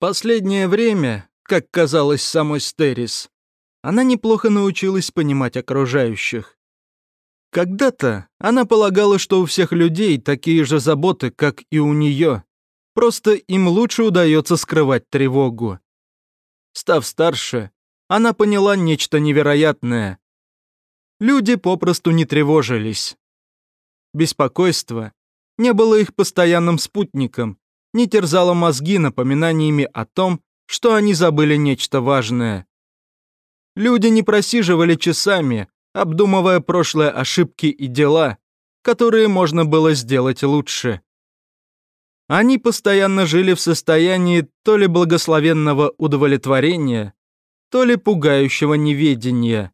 Последнее время, как казалось самой Стерис, она неплохо научилась понимать окружающих. Когда-то она полагала, что у всех людей такие же заботы, как и у нее. Просто им лучше удается скрывать тревогу. Став старше, она поняла нечто невероятное. Люди попросту не тревожились. Беспокойство не было их постоянным спутником, не терзало мозги напоминаниями о том, что они забыли нечто важное. Люди не просиживали часами, обдумывая прошлые ошибки и дела, которые можно было сделать лучше. Они постоянно жили в состоянии то ли благословенного удовлетворения, то ли пугающего неведения.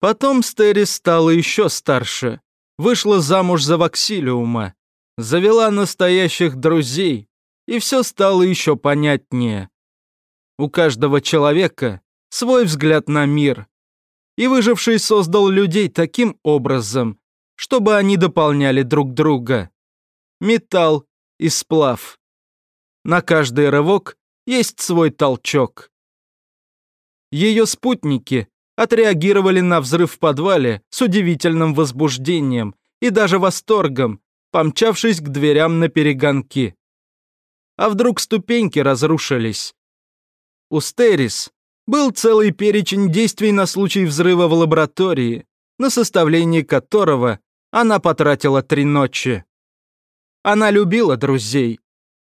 Потом Стерис стала еще старше, вышла замуж за Ваксилиума, завела настоящих друзей, и все стало еще понятнее. У каждого человека свой взгляд на мир, и выживший создал людей таким образом, чтобы они дополняли друг друга. Металл и сплав. На каждый рывок есть свой толчок. Ее спутники отреагировали на взрыв в подвале с удивительным возбуждением и даже восторгом, помчавшись к дверям на перегонки. А вдруг ступеньки разрушились? У Стерис был целый перечень действий на случай взрыва в лаборатории, на составление которого она потратила три ночи. Она любила друзей.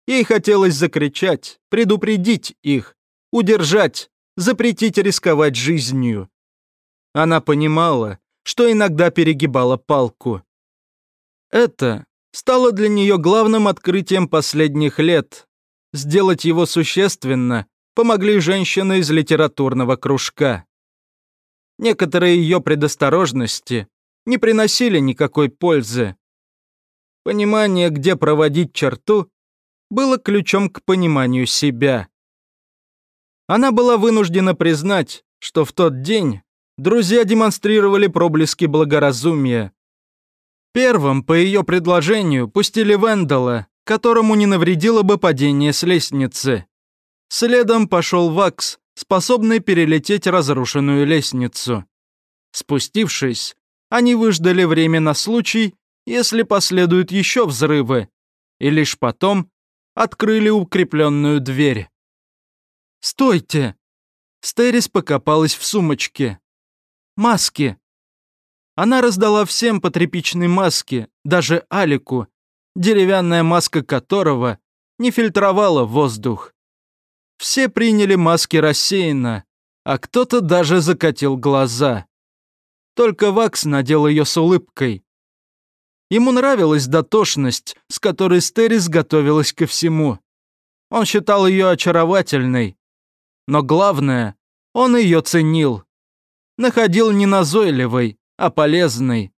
Ей хотелось закричать, предупредить их, удержать, запретить рисковать жизнью. Она понимала, что иногда перегибала палку. Это стало для нее главным открытием последних лет. Сделать его существенно помогли женщины из литературного кружка. Некоторые ее предосторожности не приносили никакой пользы. Понимание, где проводить черту, было ключом к пониманию себя. Она была вынуждена признать, что в тот день друзья демонстрировали проблески благоразумия. Первым, по ее предложению, пустили Вендела, которому не навредило бы падение с лестницы. Следом пошел Вакс, способный перелететь разрушенную лестницу. Спустившись, они выждали время на случай, если последуют еще взрывы, и лишь потом открыли укрепленную дверь. «Стойте!» Стерис покопалась в сумочке. «Маски!» Она раздала всем по тряпичной маске, даже Алику, деревянная маска которого не фильтровала воздух. Все приняли маски рассеянно, а кто-то даже закатил глаза. Только Вакс надел ее с улыбкой. Ему нравилась дотошность, с которой Стерис готовилась ко всему. Он считал ее очаровательной. Но главное, он ее ценил. Находил не назойливой, а полезной.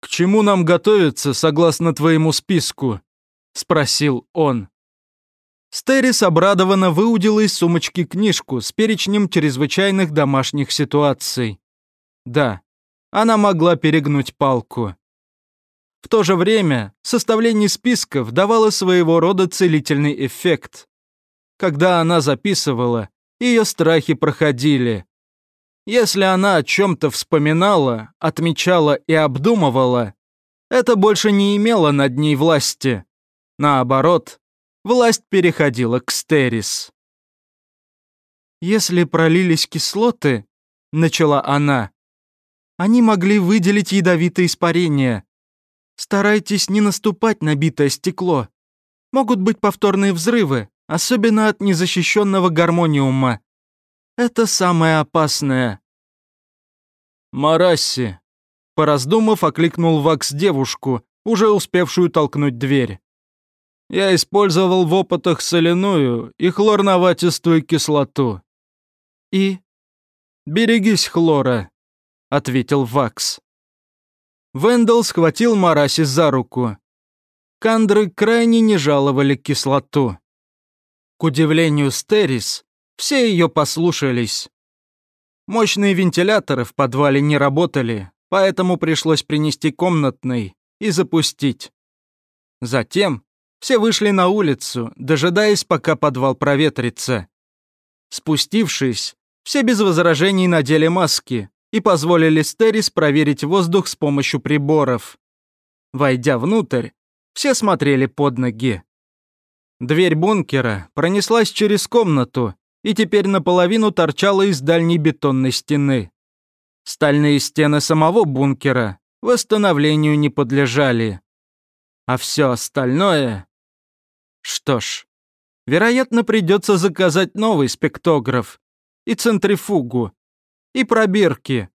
«К чему нам готовиться, согласно твоему списку?» — спросил он. Стерис обрадованно выудила из сумочки книжку с перечнем чрезвычайных домашних ситуаций. Да, она могла перегнуть палку. В то же время составление списков давало своего рода целительный эффект. Когда она записывала, ее страхи проходили. Если она о чем-то вспоминала, отмечала и обдумывала, это больше не имело над ней власти. Наоборот, власть переходила к Стерис. «Если пролились кислоты», — начала она, — «они могли выделить ядовитое испарение. Старайтесь не наступать на битое стекло. Могут быть повторные взрывы, особенно от незащищенного гармониума. Это самое опасное». «Марасси», — пораздумав, окликнул Вакс девушку, уже успевшую толкнуть дверь. Я использовал в опытах соляную и хлорноватистую кислоту. И? Берегись хлора, ответил Вакс. Вендел схватил Мараси за руку. Кандры крайне не жаловали кислоту. К удивлению Стерис, все ее послушались. Мощные вентиляторы в подвале не работали, поэтому пришлось принести комнатный и запустить. Затем все вышли на улицу, дожидаясь, пока подвал проветрится. Спустившись, все без возражений надели маски и позволили Стерис проверить воздух с помощью приборов. Войдя внутрь, все смотрели под ноги. Дверь бункера пронеслась через комнату и теперь наполовину торчала из дальней бетонной стены. Стальные стены самого бункера восстановлению не подлежали. А все остальное... Что ж, вероятно, придется заказать новый спектограф и центрифугу, и пробирки,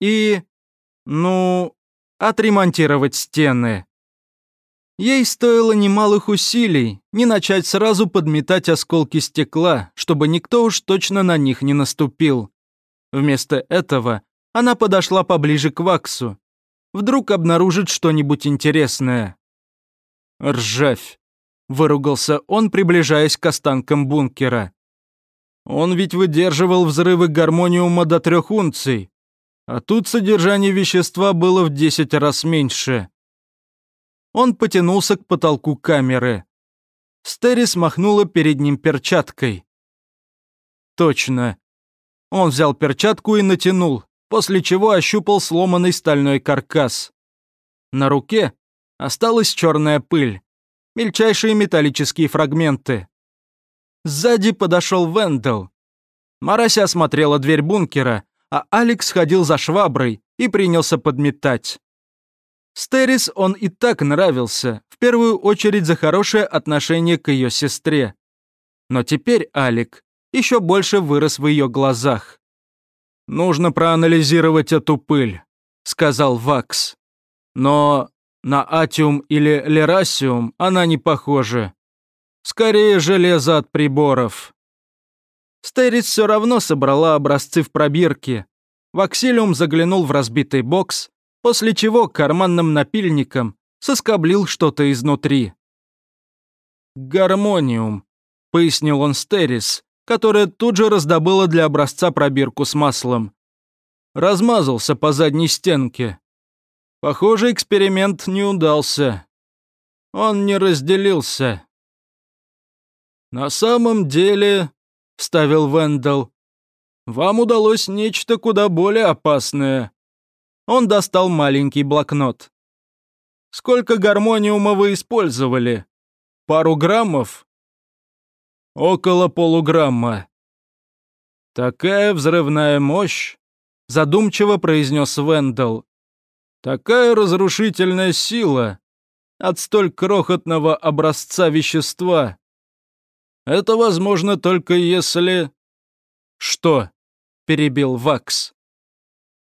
и... ну... отремонтировать стены. Ей стоило немалых усилий не начать сразу подметать осколки стекла, чтобы никто уж точно на них не наступил. Вместо этого она подошла поближе к Ваксу. Вдруг обнаружит что-нибудь интересное. «Ржавь!» – выругался он, приближаясь к останкам бункера. Он ведь выдерживал взрывы гармониума до трех унций, а тут содержание вещества было в десять раз меньше. Он потянулся к потолку камеры. Стерис махнула перед ним перчаткой. Точно. Он взял перчатку и натянул, после чего ощупал сломанный стальной каркас. На руке осталась черная пыль, мельчайшие металлические фрагменты. Сзади подошел Вендел. Марася осмотрела дверь бункера, а Алекс ходил за шваброй и принялся подметать. Стерис он и так нравился, в первую очередь за хорошее отношение к ее сестре. Но теперь Алик еще больше вырос в ее глазах. «Нужно проанализировать эту пыль», — сказал Вакс. «Но на атиум или лерасиум она не похожа. Скорее железо от приборов. Стерис все равно собрала образцы в пробирке. Ваксилиум заглянул в разбитый бокс, после чего карманным напильником соскоблил что-то изнутри. «Гармониум», — пояснил он Стерис, которая тут же раздобыла для образца пробирку с маслом. Размазался по задней стенке. Похоже, эксперимент не удался. Он не разделился. «На самом деле», — вставил Вендел, — «вам удалось нечто куда более опасное». Он достал маленький блокнот. «Сколько гармониума вы использовали? Пару граммов?» «Около полуграмма». «Такая взрывная мощь», — задумчиво произнес Вендел. «Такая разрушительная сила от столь крохотного образца вещества. Это возможно только если...» «Что?» — перебил Вакс.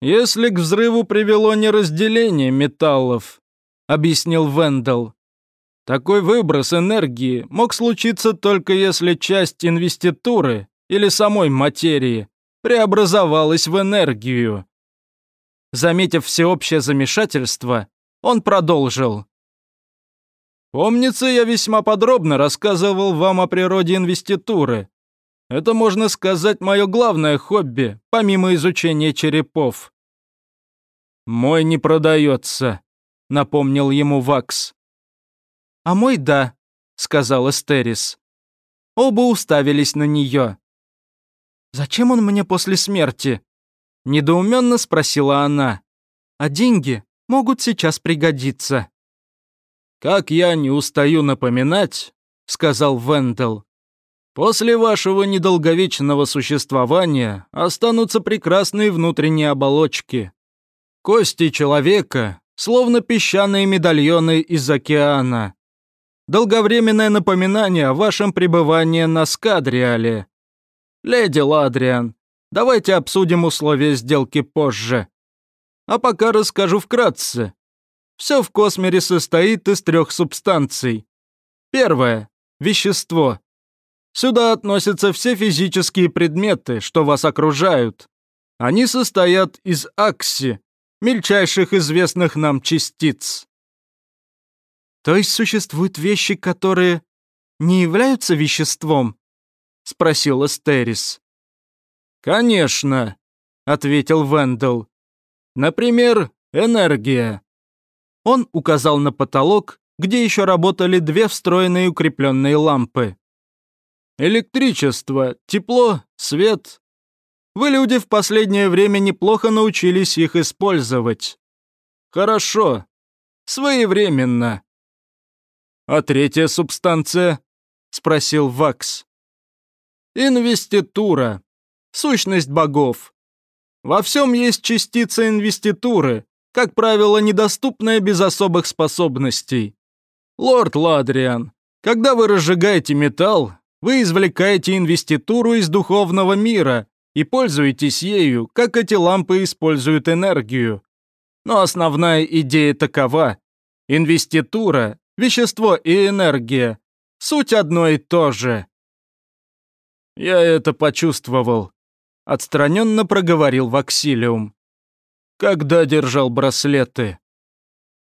«Если к взрыву привело не разделение металлов», — объяснил Вендел. «Такой выброс энергии мог случиться только если часть инвеституры или самой материи преобразовалась в энергию». Заметив всеобщее замешательство, он продолжил. Помнится, я весьма подробно рассказывал вам о природе инвеституры. Это, можно сказать, мое главное хобби, помимо изучения черепов. «Мой не продается», — напомнил ему Вакс. «А мой да», — сказал Эстерис. Оба уставились на нее. «Зачем он мне после смерти?» — недоуменно спросила она. «А деньги могут сейчас пригодиться». «Как я не устаю напоминать», — сказал Вендел, «после вашего недолговечного существования останутся прекрасные внутренние оболочки. Кости человека, словно песчаные медальоны из океана. Долговременное напоминание о вашем пребывании на Скадриале. Леди Ладриан, давайте обсудим условия сделки позже. А пока расскажу вкратце, все в космере состоит из трех субстанций. Первое – вещество. Сюда относятся все физические предметы, что вас окружают. Они состоят из акси, мельчайших известных нам частиц. То есть существуют вещи, которые не являются веществом? Спросил Эстерис. Конечно, ответил Вендел. Например, энергия. Он указал на потолок где еще работали две встроенные укрепленные лампы. Электричество, тепло, свет. Вы, люди, в последнее время неплохо научились их использовать. Хорошо. Своевременно. А третья субстанция? Спросил Вакс. Инвеститура. Сущность богов. Во всем есть частица инвеституры, как правило, недоступная без особых способностей. Лорд Ладриан, когда вы разжигаете металл, вы извлекаете инвеституру из духовного мира и пользуетесь ею, как эти лампы используют энергию. Но основная идея такова. Инвеститура, вещество и энергия – суть одно и то же. Я это почувствовал. Отстраненно проговорил Ваксилиум. Когда держал браслеты.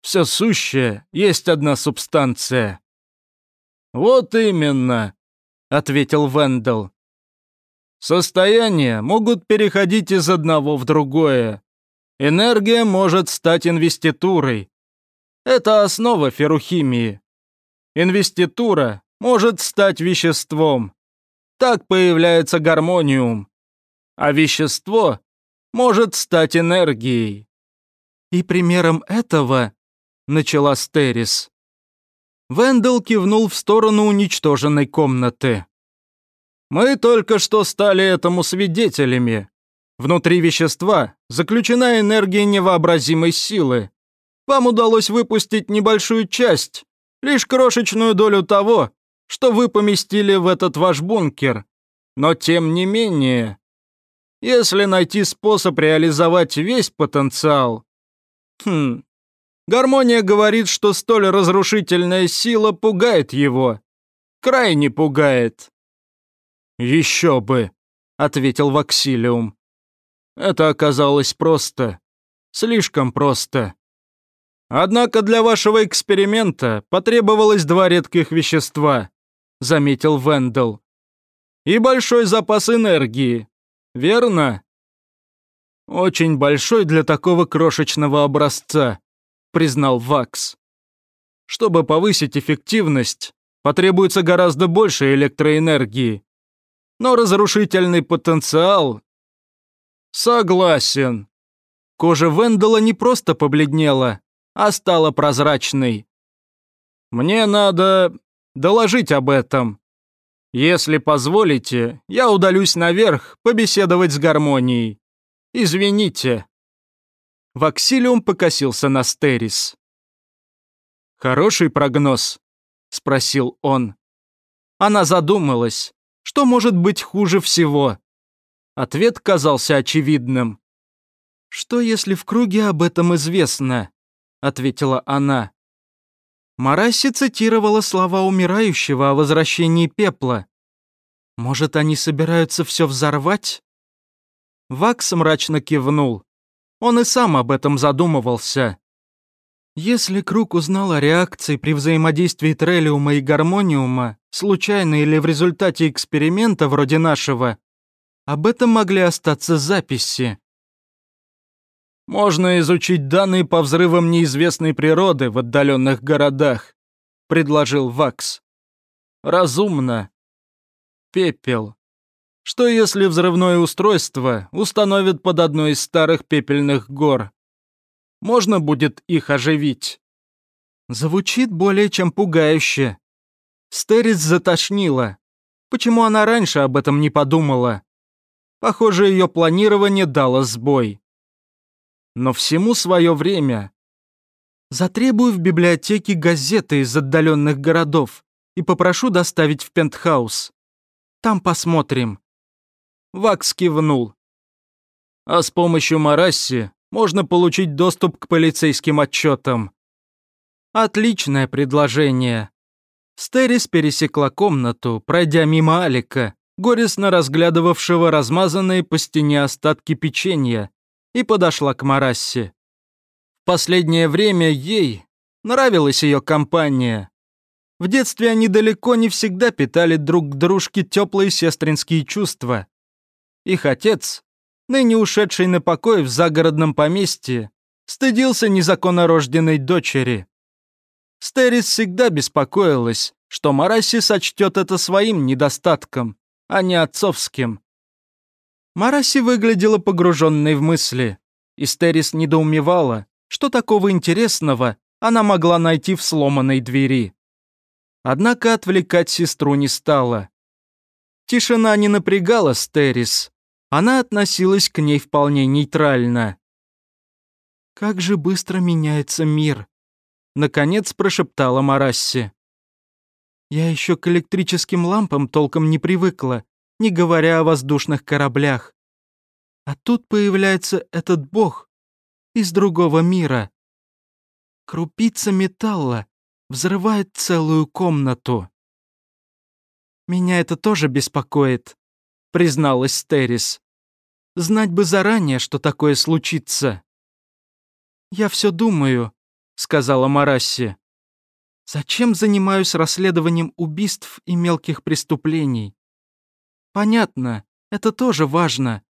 Все сущее есть одна субстанция. Вот именно, ответил Вендел. Состояния могут переходить из одного в другое. Энергия может стать инвеститурой. Это основа феррухимии. Инвеститура может стать веществом. Так появляется гармониум. А вещество может стать энергией. И примером этого начала Стерис. Вендел кивнул в сторону уничтоженной комнаты. «Мы только что стали этому свидетелями. Внутри вещества заключена энергия невообразимой силы. Вам удалось выпустить небольшую часть, лишь крошечную долю того, что вы поместили в этот ваш бункер. Но тем не менее, если найти способ реализовать весь потенциал... Хм, Гармония говорит, что столь разрушительная сила пугает его. Крайне пугает. «Еще бы», — ответил Ваксилиум. «Это оказалось просто. Слишком просто. Однако для вашего эксперимента потребовалось два редких вещества», — заметил Вендел. «И большой запас энергии. Верно?» «Очень большой для такого крошечного образца», признал Вакс. Чтобы повысить эффективность, потребуется гораздо больше электроэнергии. Но разрушительный потенциал... Согласен. Кожа Вендела не просто побледнела, а стала прозрачной. Мне надо доложить об этом. Если позволите, я удалюсь наверх побеседовать с гармонией. Извините. Ваксилиум покосился на Стерис. «Хороший прогноз?» — спросил он. Она задумалась, что может быть хуже всего. Ответ казался очевидным. «Что, если в круге об этом известно?» — ответила она. Мараси цитировала слова умирающего о возвращении пепла. «Может, они собираются все взорвать?» Вакс мрачно кивнул. Он и сам об этом задумывался. Если Круг узнал о реакции при взаимодействии трелиума и гармониума, случайно или в результате эксперимента вроде нашего, об этом могли остаться записи. «Можно изучить данные по взрывам неизвестной природы в отдаленных городах», — предложил Вакс. «Разумно. Пепел. Что если взрывное устройство установят под одной из старых пепельных гор? Можно будет их оживить? Звучит более чем пугающе. Стерис затошнила. Почему она раньше об этом не подумала? Похоже, ее планирование дало сбой. Но всему свое время. Затребую в библиотеке газеты из отдаленных городов и попрошу доставить в пентхаус. Там посмотрим. Вакс кивнул. А с помощью Марасси можно получить доступ к полицейским отчетам. Отличное предложение. Стерис пересекла комнату, пройдя мимо Алика, горестно разглядывавшего размазанные по стене остатки печенья, и подошла к Марассе. В последнее время ей нравилась ее компания. В детстве они далеко не всегда питали друг к дружке теплые сестринские чувства. Их отец, ныне ушедший на покой в загородном поместье, стыдился незаконно рожденной дочери. Стерис всегда беспокоилась, что Мараси сочтет это своим недостатком, а не отцовским. Мараси выглядела погруженной в мысли, и Стерис недоумевала, что такого интересного она могла найти в сломанной двери. Однако отвлекать сестру не стала. Тишина не напрягала Стерис. Она относилась к ней вполне нейтрально. «Как же быстро меняется мир!» Наконец прошептала Марасси. «Я еще к электрическим лампам толком не привыкла, не говоря о воздушных кораблях. А тут появляется этот бог из другого мира. Крупица металла взрывает целую комнату. «Меня это тоже беспокоит», — призналась Стерис. «Знать бы заранее, что такое случится». «Я все думаю», — сказала Марасси. «Зачем занимаюсь расследованием убийств и мелких преступлений? Понятно, это тоже важно.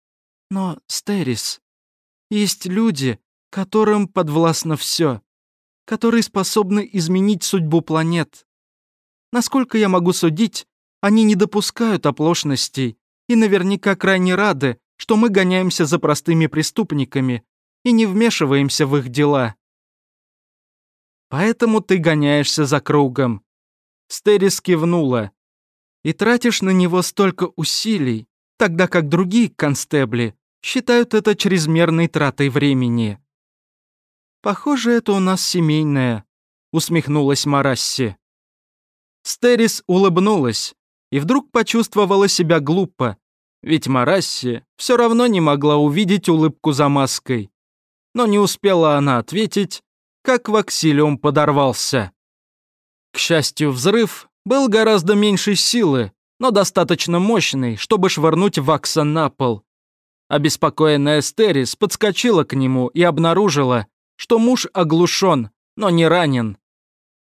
Но, Стерис, есть люди, которым подвластно все, которые способны изменить судьбу планет. Насколько я могу судить, они не допускают оплошностей и наверняка крайне рады, что мы гоняемся за простыми преступниками и не вмешиваемся в их дела. Поэтому ты гоняешься за кругом. Стерис кивнула. И тратишь на него столько усилий, тогда как другие констебли считают это чрезмерной тратой времени. Похоже, это у нас семейное, усмехнулась Марасси. Стерис улыбнулась и вдруг почувствовала себя глупо, ведь Марасси все равно не могла увидеть улыбку за маской. Но не успела она ответить, как ваксилиум подорвался. К счастью, взрыв был гораздо меньшей силы, но достаточно мощный, чтобы швырнуть Вакса на пол. Обеспокоенная Стерис подскочила к нему и обнаружила, что муж оглушен, но не ранен.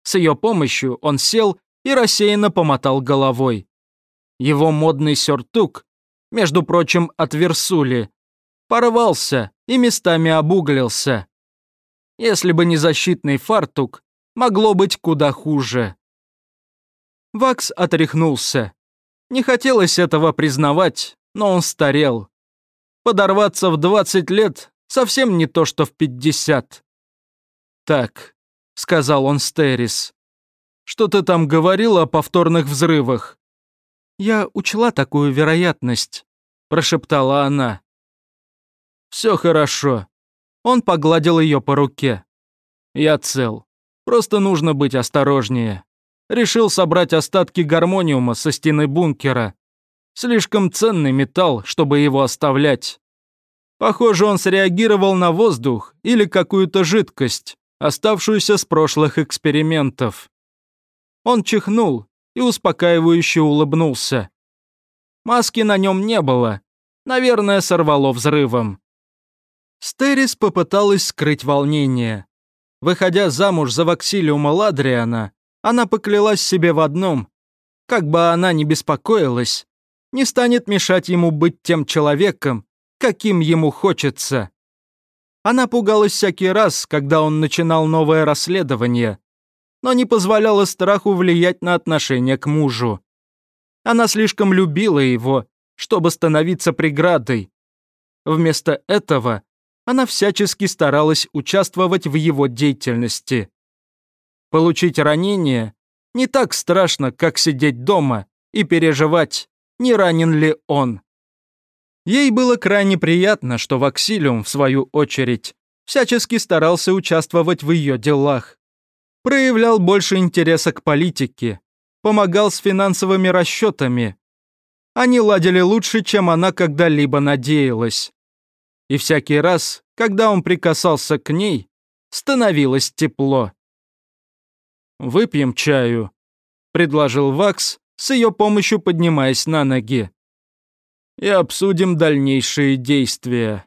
С ее помощью он сел и рассеянно помотал головой. Его модный сюртук, между прочим, от Версули, порвался и местами обуглился. Если бы не защитный фартук, могло быть куда хуже. Вакс отряхнулся. Не хотелось этого признавать, но он старел. Подорваться в 20 лет совсем не то, что в 50. «Так», — сказал он Стерис, — «что ты там говорил о повторных взрывах?» «Я учла такую вероятность», — прошептала она. «Все хорошо». Он погладил ее по руке. «Я цел. Просто нужно быть осторожнее. Решил собрать остатки гармониума со стены бункера. Слишком ценный металл, чтобы его оставлять. Похоже, он среагировал на воздух или какую-то жидкость, оставшуюся с прошлых экспериментов. Он чихнул и успокаивающе улыбнулся. Маски на нем не было. Наверное, сорвало взрывом. Стерис попыталась скрыть волнение. Выходя замуж за Ваксилиума Ладриана, она поклялась себе в одном. Как бы она ни беспокоилась, не станет мешать ему быть тем человеком, каким ему хочется. Она пугалась всякий раз, когда он начинал новое расследование, но не позволяла страху влиять на отношение к мужу. Она слишком любила его, чтобы становиться преградой. Вместо этого она всячески старалась участвовать в его деятельности. Получить ранение не так страшно, как сидеть дома и переживать, не ранен ли он. Ей было крайне приятно, что Ваксилиум, в свою очередь, всячески старался участвовать в ее делах проявлял больше интереса к политике, помогал с финансовыми расчетами. Они ладили лучше, чем она когда-либо надеялась. И всякий раз, когда он прикасался к ней, становилось тепло. «Выпьем чаю», — предложил Вакс, с ее помощью поднимаясь на ноги. «И обсудим дальнейшие действия».